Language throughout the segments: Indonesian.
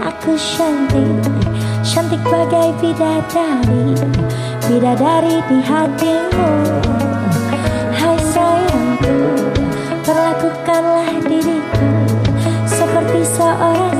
aku cantik Cantik bagai bidadari Bidadari di hatimu. Hai sayangku Perlakukanlah diriku Seperti seorang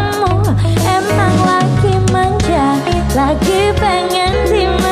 lagi pengen di mana